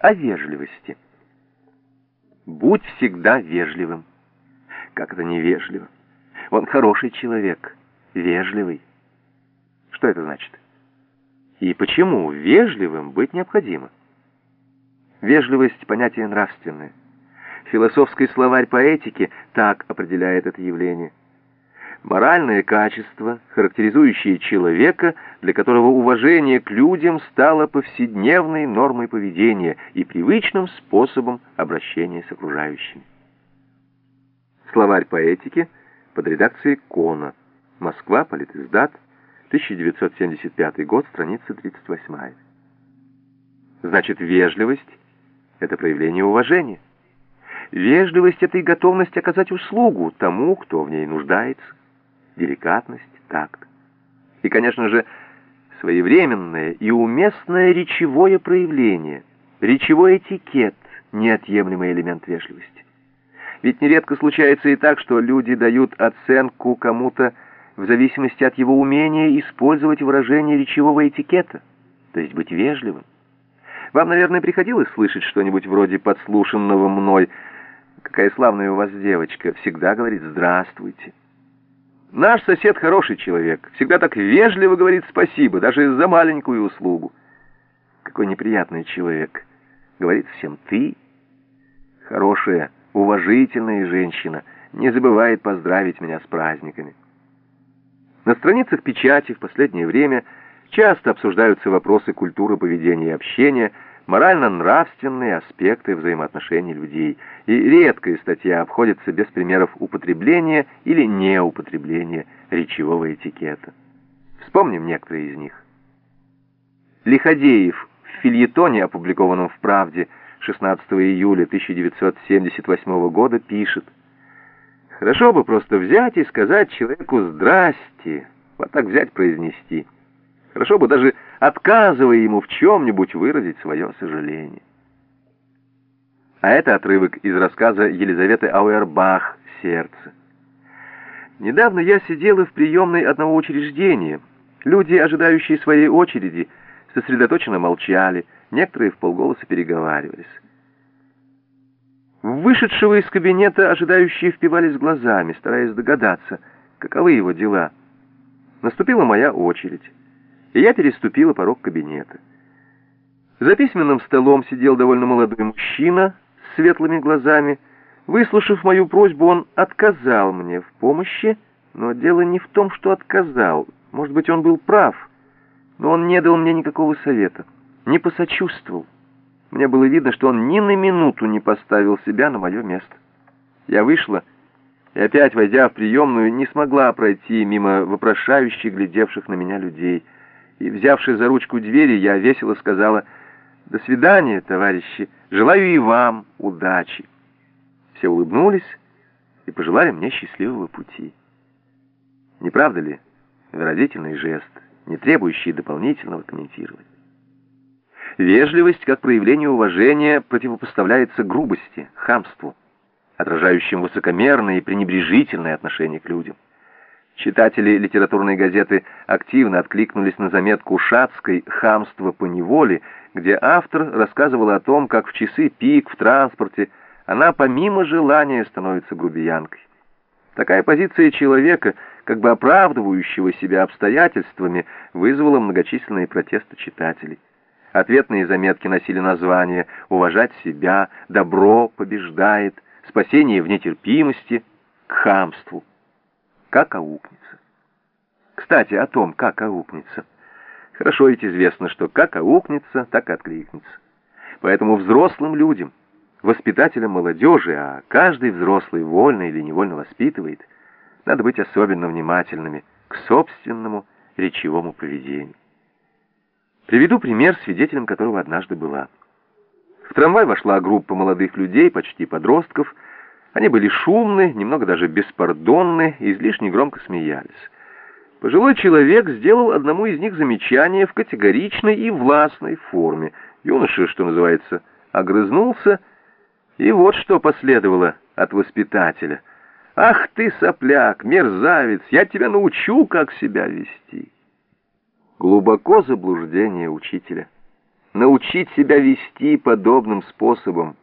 о вежливости. Будь всегда вежливым. Как это невежливо? Он хороший человек, вежливый. Что это значит? И почему вежливым быть необходимо? Вежливость — понятие нравственное. Философский словарь поэтики так определяет это явление. Моральное качество, характеризующее человека, для которого уважение к людям стало повседневной нормой поведения и привычным способом обращения с окружающими. Словарь поэтики под редакцией Кона. Москва, Политиздат, 1975 год, страница 38. Значит, вежливость — это проявление уважения. Вежливость — это и готовность оказать услугу тому, кто в ней нуждается. Деликатность, такт. И, конечно же, своевременное и уместное речевое проявление, речевой этикет — неотъемлемый элемент вежливости. Ведь нередко случается и так, что люди дают оценку кому-то в зависимости от его умения использовать выражение речевого этикета, то есть быть вежливым. Вам, наверное, приходилось слышать что-нибудь вроде подслушанного мной «Какая славная у вас девочка!» всегда говорит «Здравствуйте». Наш сосед хороший человек, всегда так вежливо говорит спасибо, даже за маленькую услугу. Какой неприятный человек. Говорит всем «ты». Хорошая, уважительная женщина не забывает поздравить меня с праздниками. На страницах печати в последнее время часто обсуждаются вопросы культуры поведения и общения, морально-нравственные аспекты взаимоотношений людей, и редкая статья обходится без примеров употребления или неупотребления речевого этикета. Вспомним некоторые из них. Лиходеев в фильетоне, опубликованном в «Правде» 16 июля 1978 года, пишет Хорошо бы просто взять и сказать человеку «здрасте», вот так взять произнести. Хорошо бы даже отказывая ему в чем-нибудь выразить свое сожаление. А это отрывок из рассказа Елизаветы Ауэрбах «Сердце». Недавно я сидела в приемной одного учреждения. Люди, ожидающие своей очереди, сосредоточенно молчали, некоторые в полголоса переговаривались. Вышедшего из кабинета ожидающие впивались глазами, стараясь догадаться, каковы его дела. Наступила моя очередь, и я переступила порог кабинета. За письменным столом сидел довольно молодой мужчина с светлыми глазами. Выслушав мою просьбу, он отказал мне в помощи, но дело не в том, что отказал. Может быть, он был прав, но он не дал мне никакого совета, не посочувствовал. Мне было видно, что он ни на минуту не поставил себя на мое место. Я вышла и опять, войдя в приемную, не смогла пройти мимо вопрошающих, глядевших на меня людей. И, взявшись за ручку двери, я весело сказала «До свидания, товарищи, желаю и вам удачи». Все улыбнулись и пожелали мне счастливого пути. Не правда ли выразительный жест, не требующий дополнительного комментирования? Вежливость, как проявление уважения, противопоставляется грубости, хамству, отражающим высокомерное и пренебрежительное отношение к людям. Читатели литературной газеты активно откликнулись на заметку Шацкой «Хамство по неволе», где автор рассказывал о том, как в часы пик в транспорте она помимо желания становится грубиянкой. Такая позиция человека, как бы оправдывающего себя обстоятельствами, вызвала многочисленные протесты читателей. Ответные заметки носили название «Уважать себя», «Добро побеждает», «Спасение в нетерпимости», «К хамству». Как аукнется. Кстати, о том, как аукнется. Хорошо ведь известно, что как аукнется, так и откликнется. Поэтому взрослым людям, воспитателям молодежи, а каждый взрослый вольно или невольно воспитывает, надо быть особенно внимательными к собственному речевому поведению. Приведу пример, свидетелем которого однажды была. В трамвай вошла группа молодых людей, почти подростков. Они были шумны, немного даже беспардонны, и излишне громко смеялись. Пожилой человек сделал одному из них замечание в категоричной и властной форме. Юноша, что называется, огрызнулся, и вот что последовало от воспитателя. «Ах ты, сопляк, мерзавец, я тебя научу, как себя вести!» Глубоко заблуждение учителя. научить себя вести подобным способом.